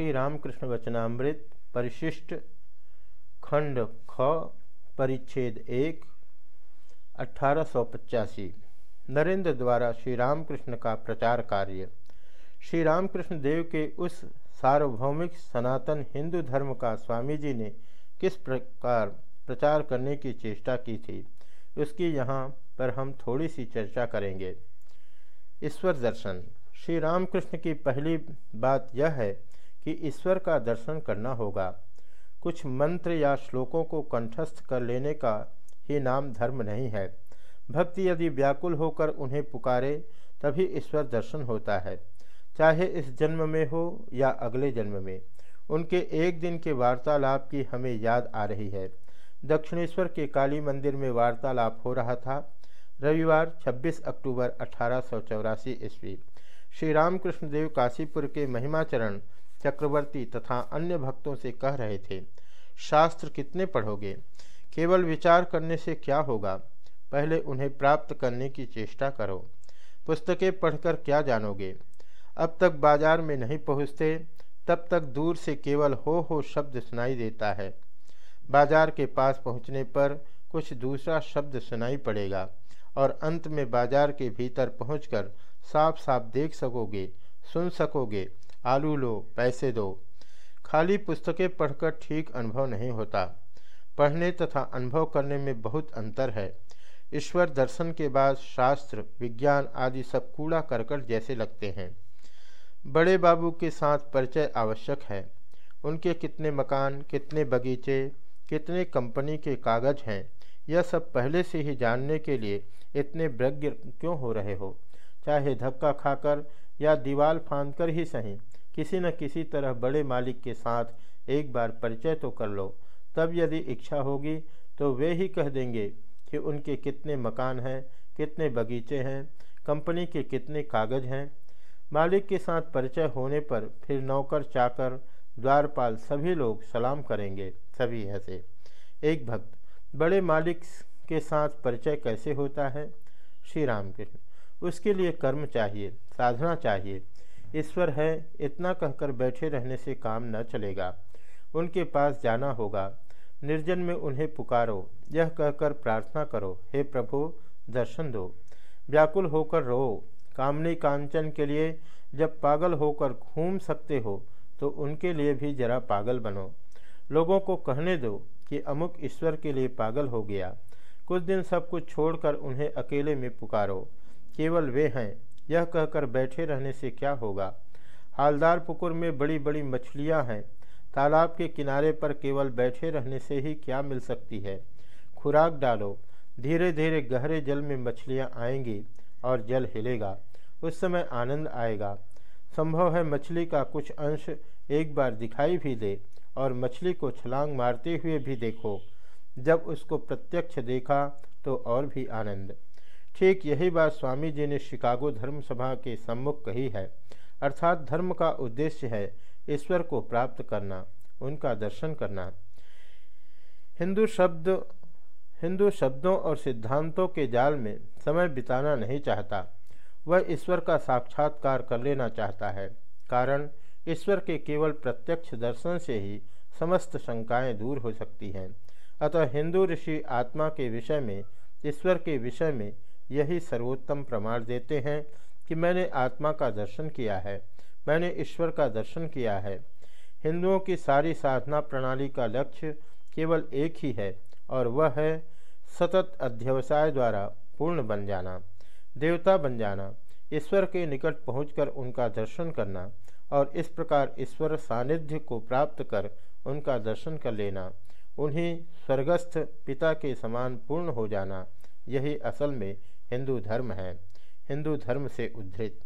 श्री रामकृष्ण वचनामृत, परिशिष्ट, खंड ख, परिच्छेद एक, अठारह नरेंद्र द्वारा श्री रामकृष्ण का प्रचार कार्य। श्री रामकृष्ण देव के उस सार्वभौमिक सनातन हिंदू धर्म का स्वामी जी ने किस प्रकार प्रचार करने की चेष्टा की थी, उसकी यहाँ पर हम थोड़ी सी चर्चा करेंगे। ईश्वर दर्शन। श्री रामकृष्ण की पहली बात यह है कि ईश्वर का दर्शन करना होगा। कुछ मंत्र या श्लोकों को कंठस्थ कर लेने का ही नाम धर्म नहीं है। भक्ति यदि व्याकुल होकर उन्हें पुकारे, तभी ईश्वर दर्शन होता है। चाहे इस जन्म में हो या अगले जन्म में, उनके एक दिन के वार्तालाप की हमें याद आ रही है। दक्षिणेश्वर के काली मंदिर में वार्तालाप हो रहा था। रविवार 26 अक्टूबर अठारह ईस्वी। श्री रामकृष्ण देव काशीपुर के महिमाचरण चक्रवर्ती तथा अन्य भक्तों से कह रहे थे, शास्त्र कितने पढ़ोगे? केवल विचार करने से क्या होगा? पहले उन्हें प्राप्त करने की चेष्टा करो। पुस्तकें पढ़कर क्या जानोगे? अब तक बाज़ार में नहीं पहुँचते, तब तक दूर से केवल हो हो शब्द सुनाई देता है। बाज़ार के पास पहुँचने पर कुछ दूसरा शब्द सुनाई पड़ेगा, और अंत में बाज़ार के भीतर पहुंचकर साफ़ साफ़ देख सकोगे, सुन सकोगे आलू लो, पैसे दो। खाली पुस्तकें पढ़कर ठीक अनुभव नहीं होता। पढ़ने तथा अनुभव करने में बहुत अंतर है। ईश्वर दर्शन के बाद शास्त्र, विज्ञान आदि सब कूड़ा करकट जैसे लगते हैं। बड़े बाबू के साथ परिचय आवश्यक है। उनके कितने मकान, कितने बगीचे, कितने कंपनी के कागज़ हैं, यह सब पहले से ही जानने के लिए इतने व्यग्र क्यों हो रहे हो? चाहे धक्का खाकर या दीवार फांद कर ही सही। किसी न किसी तरह बड़े मालिक के साथ एक बार परिचय तो कर लो। तब यदि इच्छा होगी तो वे ही कह देंगे कि उनके कितने मकान हैं, कितने बगीचे हैं, कंपनी के कितने कागज़ हैं। मालिक के साथ परिचय होने पर फिर नौकर, चाकर, द्वारपाल सभी लोग सलाम करेंगे, सभी ऐसे। एक भक्त, बड़े मालिक के साथ परिचय कैसे होता है? श्री राम कृष्ण उसके लिए कर्म चाहिए, साधना चाहिए ईश्वर है, इतना कहकर बैठे रहने से काम न चलेगा। उनके पास जाना होगा। निर्जन में उन्हें पुकारो। यह कहकर प्रार्थना करो, हे प्रभु, दर्शन दो। व्याकुल होकर रो। कामनी कांचन के लिए जब पागल होकर घूम सकते हो तो उनके लिए भी जरा पागल बनो। लोगों को कहने दो कि अमुक ईश्वर के लिए पागल हो गया। कुछ दिन सब कुछ छोड़कर उन्हें अकेले में पुकारो। केवल वे हैं। यह कहकर बैठे रहने से क्या होगा? हालदार पुकुर में बड़ी बड़ी मछलियाँ हैं। तालाब के किनारे पर केवल बैठे रहने से ही क्या मिल सकती है? खुराक डालो। धीरे धीरे गहरे जल में मछलियाँ आएँगी और जल हिलेगा। उस समय आनंद आएगा। संभव है मछली का कुछ अंश एक बार दिखाई भी दे और मछली को छलांग मारते हुए भी देखो। जब उसको प्रत्यक्ष देखा तो और भी आनंद। ठीक यही बात स्वामी जी ने शिकागो धर्म सभा के सम्मुख कही है। अर्थात धर्म का उद्देश्य है ईश्वर को प्राप्त करना, उनका दर्शन करना। हिंदू शब्द, हिंदू शब्दों और सिद्धांतों के जाल में समय बिताना नहीं चाहता। वह ईश्वर का साक्षात्कार कर लेना चाहता है, कारण ईश्वर के केवल प्रत्यक्ष दर्शन से ही समस्त शंकाएँ दूर हो सकती हैं। अतः हिंदू ऋषि आत्मा के विषय में, ईश्वर के विषय में यही सर्वोत्तम प्रमाण देते हैं कि मैंने आत्मा का दर्शन किया है, मैंने ईश्वर का दर्शन किया है। हिंदुओं की सारी साधना प्रणाली का लक्ष्य केवल एक ही है, और वह है सतत अध्यवसाय द्वारा पूर्ण बन जाना, देवता बन जाना, ईश्वर के निकट पहुंचकर उनका दर्शन करना, और इस प्रकार ईश्वर सानिध्य को प्राप्त कर उनका दर्शन कर लेना, उन्हें स्वर्गस्थ पिता के समान पूर्ण हो जाना, यही असल में हिंदू धर्म है हिंदू धर्म से उद्धृत।